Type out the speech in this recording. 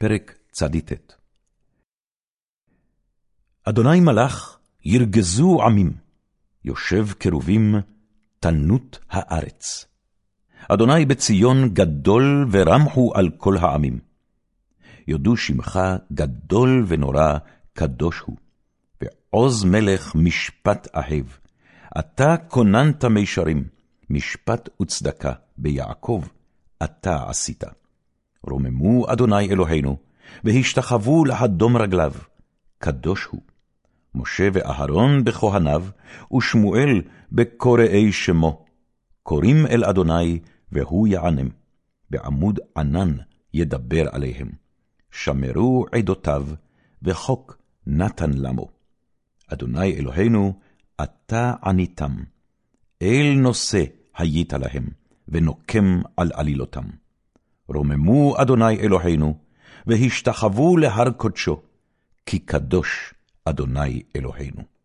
פרק צ"ט אדוני מלך, ירגזו עמים, יושב קרובים, תנות הארץ. אדוני בציון גדול ורמחו על כל העמים. יודו שמך גדול ונורא, קדוש הוא. ועוז מלך משפט אהב. אתה כוננת מישרים, משפט וצדקה ביעקב, אתה עשית. רוממו אדוני אלוהינו, והשתחוו להדום רגליו, קדוש הוא. משה ואהרון בכהניו, ושמואל בקוראי שמו. קוראים אל אדוני, והוא יענם. בעמוד ענן ידבר עליהם. שמרו עדותיו, וחוק נתן למו. אדוני אלוהינו, אתה עניתם. אל נושא היית להם, ונוקם על עלילותם. רוממו אדוני אלוהינו, והשתחוו להר קדשו, כי קדוש אדוני אלוהינו.